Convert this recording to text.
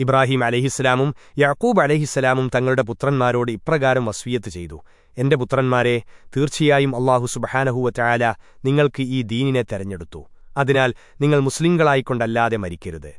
ഇബ്രാഹിം അലഹിസ്സലാമും യാക്കൂബ് അലഹിസ്സലാമും തങ്ങളുടെ പുത്രന്മാരോട് ഇപ്രകാരം വസ്വിയത്ത് ചെയ്തു. എന്റെ പുത്രന്മാരെ തീർച്ചയായും അള്ളാഹു സുബഹാനഹുവ ചായാല നിങ്ങൾക്ക് ഈ ദീനിനെ തെരഞ്ഞെടുത്തു. അതിനാൽ നിങ്ങൾ മുസ്ലിങ്ങളായിക്കൊണ്ടല്ലാതെ മരിക്കരുത്.